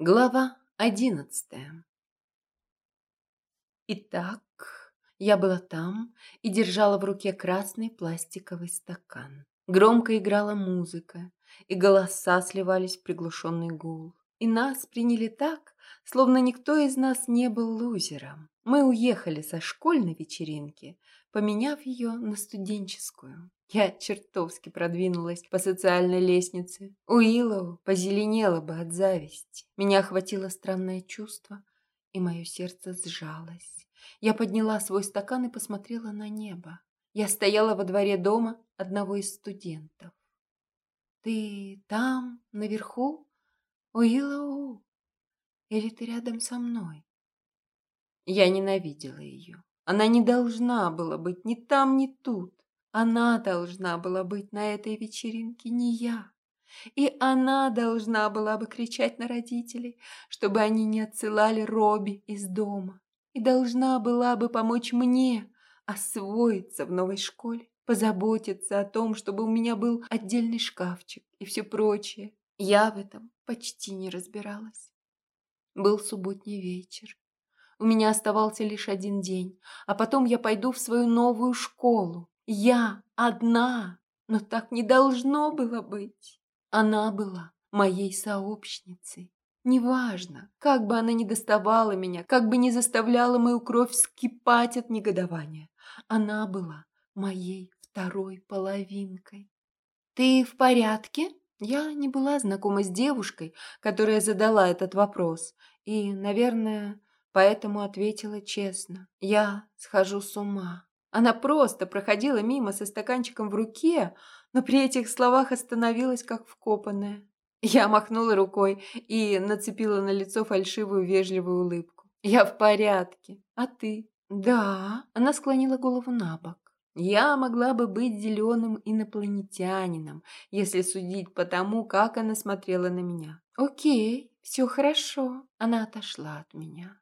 Глава одиннадцатая Итак, я была там и держала в руке красный пластиковый стакан. Громко играла музыка, и голоса сливались в приглушенный гул. И нас приняли так, словно никто из нас не был лузером. Мы уехали со школьной вечеринки, поменяв ее на студенческую. Я чертовски продвинулась по социальной лестнице. Уиллоу позеленела бы от зависти. Меня охватило странное чувство, и мое сердце сжалось. Я подняла свой стакан и посмотрела на небо. Я стояла во дворе дома одного из студентов. «Ты там, наверху? Уиллоу? Или ты рядом со мной?» Я ненавидела ее. Она не должна была быть ни там, ни тут. Она должна была быть на этой вечеринке, не я. И она должна была бы кричать на родителей, чтобы они не отсылали Робби из дома. И должна была бы помочь мне освоиться в новой школе, позаботиться о том, чтобы у меня был отдельный шкафчик и все прочее. Я в этом почти не разбиралась. Был субботний вечер. У меня оставался лишь один день, а потом я пойду в свою новую школу. Я одна, но так не должно было быть. Она была моей сообщницей. Неважно, как бы она ни доставала меня, как бы ни заставляла мою кровь скипать от негодования. Она была моей второй половинкой. «Ты в порядке?» Я не была знакома с девушкой, которая задала этот вопрос, и, наверное, поэтому ответила честно. «Я схожу с ума». Она просто проходила мимо со стаканчиком в руке, но при этих словах остановилась как вкопанная. Я махнула рукой и нацепила на лицо фальшивую вежливую улыбку. «Я в порядке. А ты?» «Да». Она склонила голову на бок. Я могла бы быть зеленым инопланетянином, если судить по тому, как она смотрела на меня. «Окей, все хорошо». Она отошла от меня.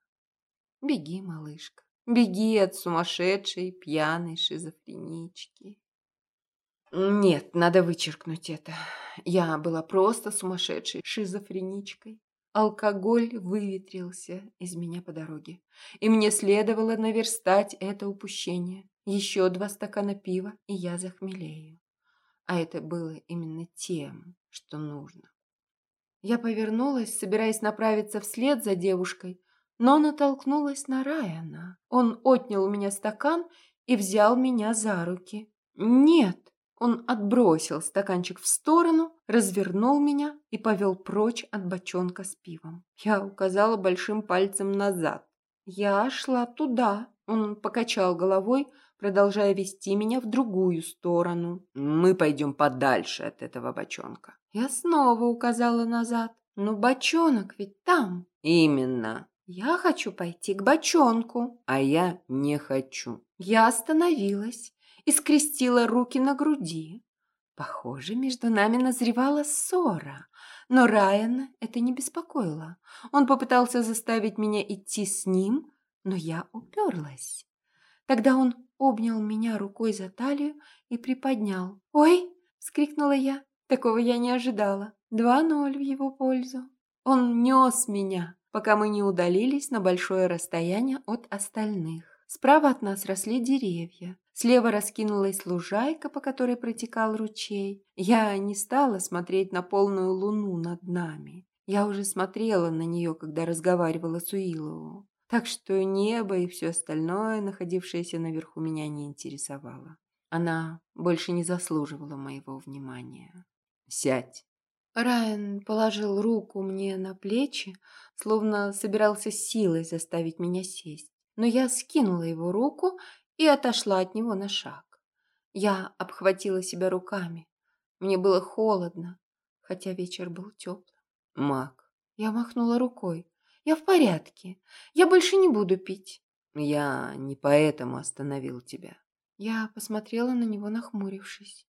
«Беги, малышка». Беги от сумасшедшей, пьяной шизофренички. Нет, надо вычеркнуть это. Я была просто сумасшедшей шизофреничкой. Алкоголь выветрился из меня по дороге, и мне следовало наверстать это упущение. Еще два стакана пива, и я захмелею. А это было именно тем, что нужно. Я повернулась, собираясь направиться вслед за девушкой, но натолкнулась на Райана. Он отнял у меня стакан и взял меня за руки. «Нет!» Он отбросил стаканчик в сторону, развернул меня и повел прочь от бочонка с пивом. Я указала большим пальцем назад. «Я шла туда!» Он покачал головой, продолжая вести меня в другую сторону. «Мы пойдем подальше от этого бочонка». Я снова указала назад. «Но бочонок ведь там!» «Именно!» «Я хочу пойти к бочонку». «А я не хочу». Я остановилась и скрестила руки на груди. Похоже, между нами назревала ссора, но Райана это не беспокоило. Он попытался заставить меня идти с ним, но я уперлась. Тогда он обнял меня рукой за талию и приподнял. «Ой!» – вскрикнула я. Такого я не ожидала. Два ноль в его пользу. Он нес меня, пока мы не удалились на большое расстояние от остальных. Справа от нас росли деревья. Слева раскинулась лужайка, по которой протекал ручей. Я не стала смотреть на полную луну над нами. Я уже смотрела на нее, когда разговаривала с Уиллову. Так что небо и все остальное, находившееся наверху, меня не интересовало. Она больше не заслуживала моего внимания. «Сядь!» Райан положил руку мне на плечи, словно собирался силой заставить меня сесть. Но я скинула его руку и отошла от него на шаг. Я обхватила себя руками. Мне было холодно, хотя вечер был теплым. Мак. Я махнула рукой. Я в порядке. Я больше не буду пить. Я не поэтому остановил тебя. Я посмотрела на него, нахмурившись.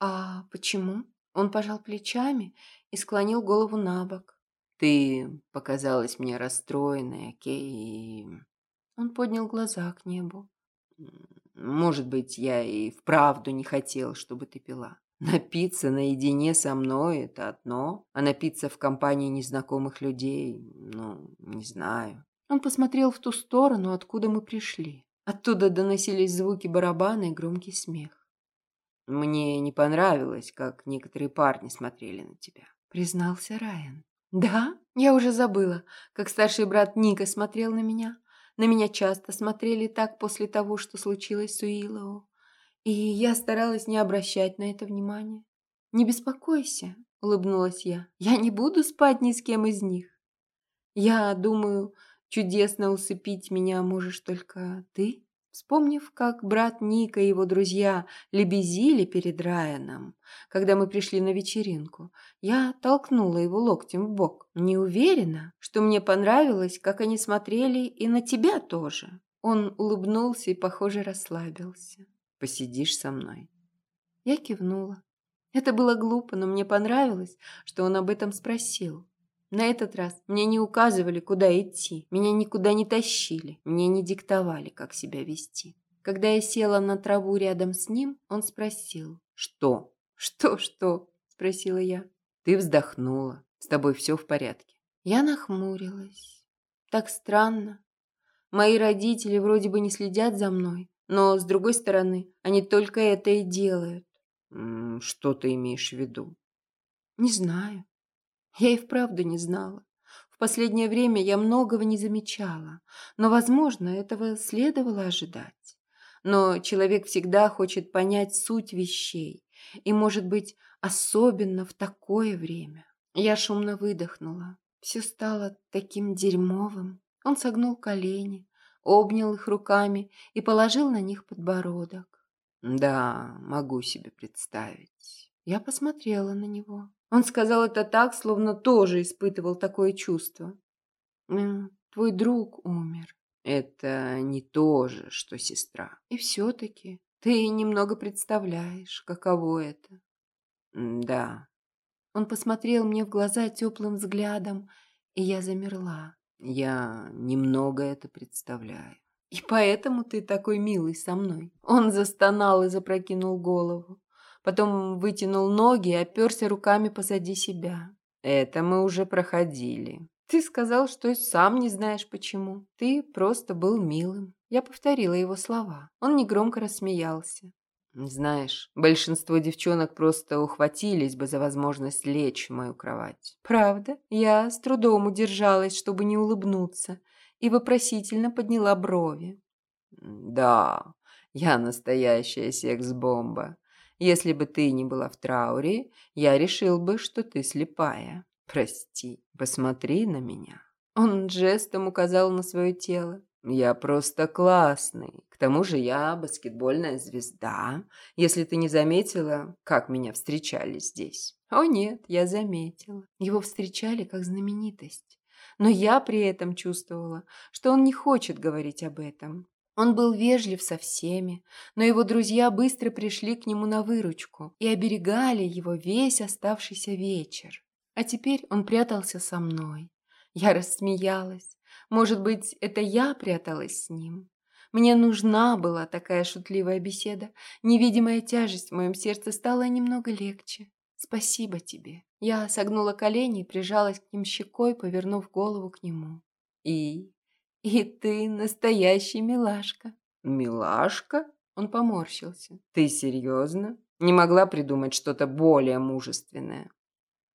А почему? Он пожал плечами и склонил голову на бок. «Ты показалась мне расстроенной, Кей, Он поднял глаза к небу. «Может быть, я и вправду не хотел, чтобы ты пила. Напиться наедине со мной – это одно, а напиться в компании незнакомых людей – ну, не знаю. Он посмотрел в ту сторону, откуда мы пришли. Оттуда доносились звуки барабана и громкий смех. «Мне не понравилось, как некоторые парни смотрели на тебя», – признался Райан. «Да? Я уже забыла, как старший брат Ника смотрел на меня. На меня часто смотрели так после того, что случилось с Уиллоу. И я старалась не обращать на это внимания. «Не беспокойся», — улыбнулась я. «Я не буду спать ни с кем из них. Я думаю, чудесно усыпить меня можешь только ты». Вспомнив, как брат Ника и его друзья лебезили перед Райаном, когда мы пришли на вечеринку, я толкнула его локтем в бок. Не уверена, что мне понравилось, как они смотрели и на тебя тоже. Он улыбнулся и, похоже, расслабился. «Посидишь со мной?» Я кивнула. Это было глупо, но мне понравилось, что он об этом спросил. На этот раз мне не указывали, куда идти, меня никуда не тащили, мне не диктовали, как себя вести. Когда я села на траву рядом с ним, он спросил. «Что?» «Что-что?» – спросила я. «Ты вздохнула. С тобой все в порядке». Я нахмурилась. Так странно. Мои родители вроде бы не следят за мной, но, с другой стороны, они только это и делают. «Что ты имеешь в виду?» «Не знаю. Я и вправду не знала. В последнее время я многого не замечала, но, возможно, этого следовало ожидать. Но человек всегда хочет понять суть вещей, и, может быть, особенно в такое время. Я шумно выдохнула. Все стало таким дерьмовым. Он согнул колени, обнял их руками и положил на них подбородок. «Да, могу себе представить». Я посмотрела на него. Он сказал это так, словно тоже испытывал такое чувство. «Твой друг умер». «Это не то же, что сестра». «И все-таки ты немного представляешь, каково это». «Да». Он посмотрел мне в глаза теплым взглядом, и я замерла. «Я немного это представляю». «И поэтому ты такой милый со мной». Он застонал и запрокинул голову. Потом вытянул ноги и оперся руками позади себя. Это мы уже проходили. Ты сказал, что сам не знаешь почему. Ты просто был милым. Я повторила его слова. Он негромко рассмеялся. Знаешь, большинство девчонок просто ухватились бы за возможность лечь в мою кровать. Правда? Я с трудом удержалась, чтобы не улыбнуться, и вопросительно подняла брови. Да, я настоящая секс-бомба. Если бы ты не была в трауре, я решил бы, что ты слепая. Прости, посмотри на меня». Он жестом указал на свое тело. «Я просто классный. К тому же я баскетбольная звезда. Если ты не заметила, как меня встречали здесь». «О нет, я заметила. Его встречали как знаменитость. Но я при этом чувствовала, что он не хочет говорить об этом. Он был вежлив со всеми, но его друзья быстро пришли к нему на выручку и оберегали его весь оставшийся вечер. А теперь он прятался со мной. Я рассмеялась. Может быть, это я пряталась с ним? Мне нужна была такая шутливая беседа. Невидимая тяжесть в моем сердце стала немного легче. Спасибо тебе. Я согнула колени и прижалась к ним щекой, повернув голову к нему. И «И ты настоящий милашка». «Милашка?» Он поморщился. «Ты серьезно? Не могла придумать что-то более мужественное?»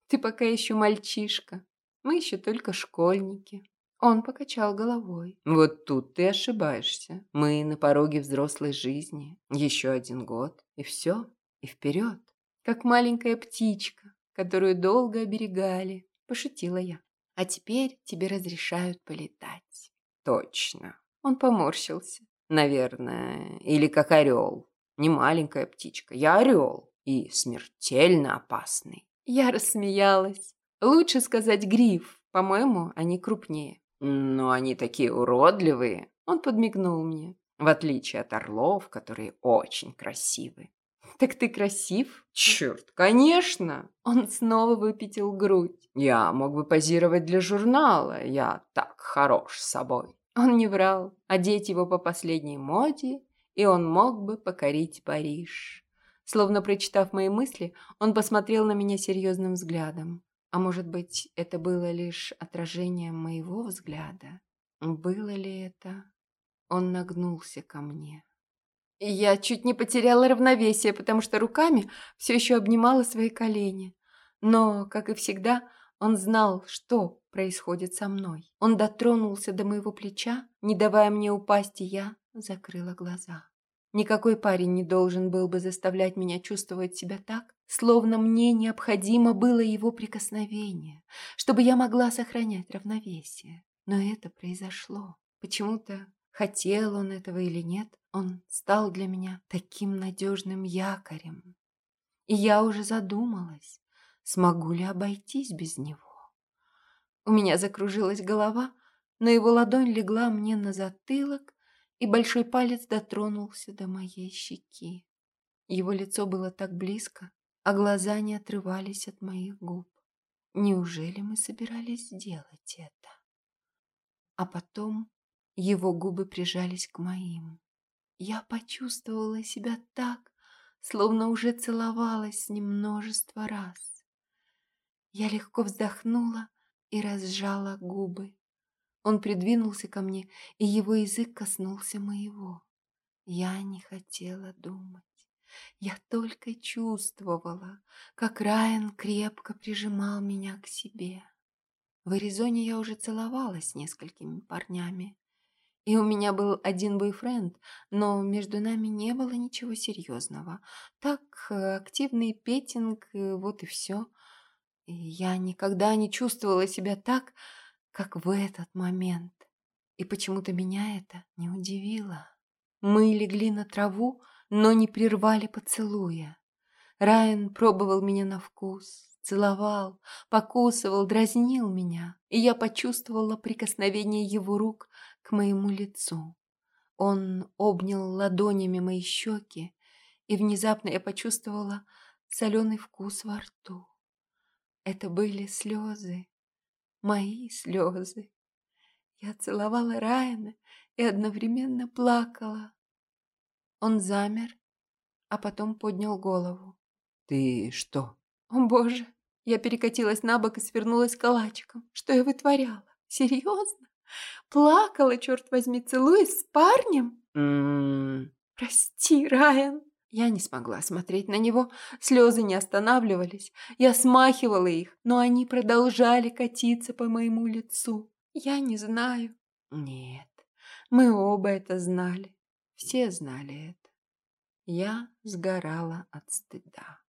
«Ты пока еще мальчишка. Мы еще только школьники». Он покачал головой. «Вот тут ты ошибаешься. Мы на пороге взрослой жизни. Еще один год. И все. И вперед. Как маленькая птичка, которую долго оберегали», – пошутила я. «А теперь тебе разрешают полетать». Точно. Он поморщился. Наверное. Или как орел. Не маленькая птичка. Я орел. И смертельно опасный. Я рассмеялась. Лучше сказать гриф. По-моему, они крупнее. Но они такие уродливые. Он подмигнул мне. В отличие от орлов, которые очень красивы. «Так ты красив?» «Черт, конечно!» Он снова выпятил грудь. «Я мог бы позировать для журнала. Я так хорош с собой». Он не врал. Одеть его по последней моде, и он мог бы покорить Париж. Словно прочитав мои мысли, он посмотрел на меня серьезным взглядом. А может быть, это было лишь отражением моего взгляда? Было ли это? Он нагнулся ко мне. И я чуть не потеряла равновесие, потому что руками все еще обнимала свои колени. Но, как и всегда, он знал, что происходит со мной. Он дотронулся до моего плеча, не давая мне упасть, и я закрыла глаза. Никакой парень не должен был бы заставлять меня чувствовать себя так, словно мне необходимо было его прикосновение, чтобы я могла сохранять равновесие. Но это произошло. Почему-то, хотел он этого или нет, он стал для меня таким надежным якорем. И я уже задумалась, смогу ли обойтись без него. У меня закружилась голова, но его ладонь легла мне на затылок, и большой палец дотронулся до моей щеки. Его лицо было так близко, а глаза не отрывались от моих губ. Неужели мы собирались сделать это? А потом его губы прижались к моим. Я почувствовала себя так, словно уже целовалась с ним множество раз. Я легко вздохнула и разжала губы. Он придвинулся ко мне, и его язык коснулся моего. Я не хотела думать. Я только чувствовала, как Райан крепко прижимал меня к себе. В Аризоне я уже целовалась с несколькими парнями. И у меня был один бойфренд, но между нами не было ничего серьезного. Так, активный петинг, вот и все. И я никогда не чувствовала себя так, как в этот момент. И почему-то меня это не удивило. Мы легли на траву, но не прервали поцелуя. Райан пробовал меня на вкус, целовал, покусывал, дразнил меня, и я почувствовала прикосновение его рук к моему лицу. Он обнял ладонями мои щеки, и внезапно я почувствовала соленый вкус во рту. Это были слезы, мои слезы. Я целовала Райана и одновременно плакала. Он замер, а потом поднял голову. «Ты что?» «О, Боже!» Я перекатилась на бок и свернулась калачиком. Что я вытворяла? Серьезно? Плакала, черт возьми, целуясь с парнем? М-м. Прости, Райан. Я не смогла смотреть на него, слезы не останавливались. Я смахивала их, но они продолжали катиться по моему лицу. Я не знаю. Нет, мы оба это знали. Все знали это. Я сгорала от стыда.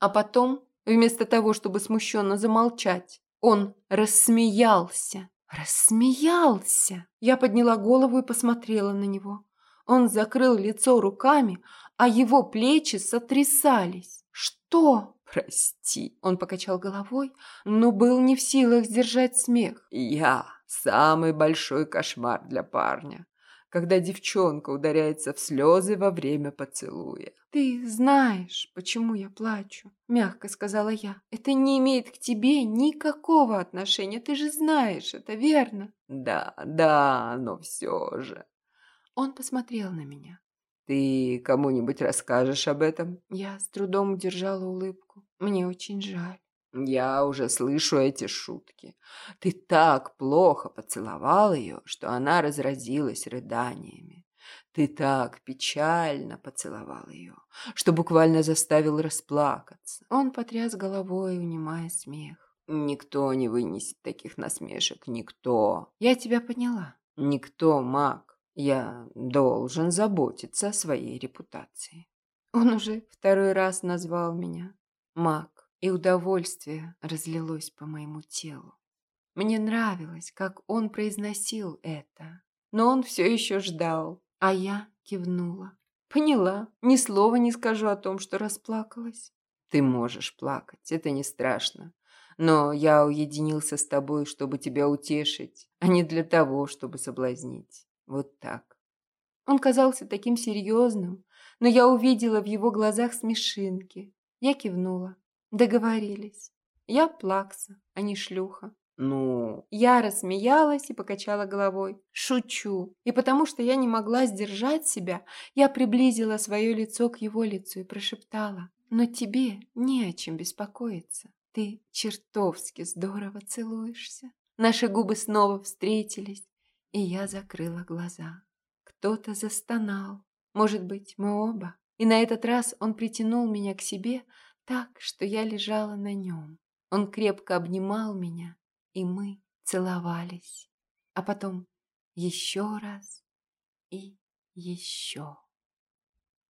А потом, вместо того, чтобы смущенно замолчать, он рассмеялся. Рассмеялся. Я подняла голову и посмотрела на него. Он закрыл лицо руками, а его плечи сотрясались. «Что?» «Прости», — он покачал головой, но был не в силах сдержать смех. «Я самый большой кошмар для парня, когда девчонка ударяется в слезы во время поцелуя». «Ты знаешь, почему я плачу», — мягко сказала я. «Это не имеет к тебе никакого отношения, ты же знаешь, это верно?» «Да, да, но все же...» Он посмотрел на меня. «Ты кому-нибудь расскажешь об этом?» Я с трудом удержала улыбку. Мне очень жаль. «Я уже слышу эти шутки. Ты так плохо поцеловал ее, что она разразилась рыданиями. Ты так печально поцеловал ее, что буквально заставил расплакаться». Он потряс головой, унимая смех. «Никто не вынесет таких насмешек, никто». «Я тебя поняла». «Никто, маг. Я должен заботиться о своей репутации. Он уже второй раз назвал меня маг, и удовольствие разлилось по моему телу. Мне нравилось, как он произносил это, но он все еще ждал, а я кивнула. Поняла, ни слова не скажу о том, что расплакалась. Ты можешь плакать, это не страшно. Но я уединился с тобой, чтобы тебя утешить, а не для того, чтобы соблазнить. Вот так. Он казался таким серьезным, но я увидела в его глазах смешинки. Я кивнула. Договорились. Я плакса, а не шлюха. Ну, Я рассмеялась и покачала головой. Шучу. И потому что я не могла сдержать себя, я приблизила свое лицо к его лицу и прошептала. Но тебе не о чем беспокоиться. Ты чертовски здорово целуешься. Наши губы снова встретились, и я закрыла глаза. Кто-то застонал. Может быть, мы оба. И на этот раз он притянул меня к себе так, что я лежала на нем. Он крепко обнимал меня, и мы целовались. А потом еще раз и еще.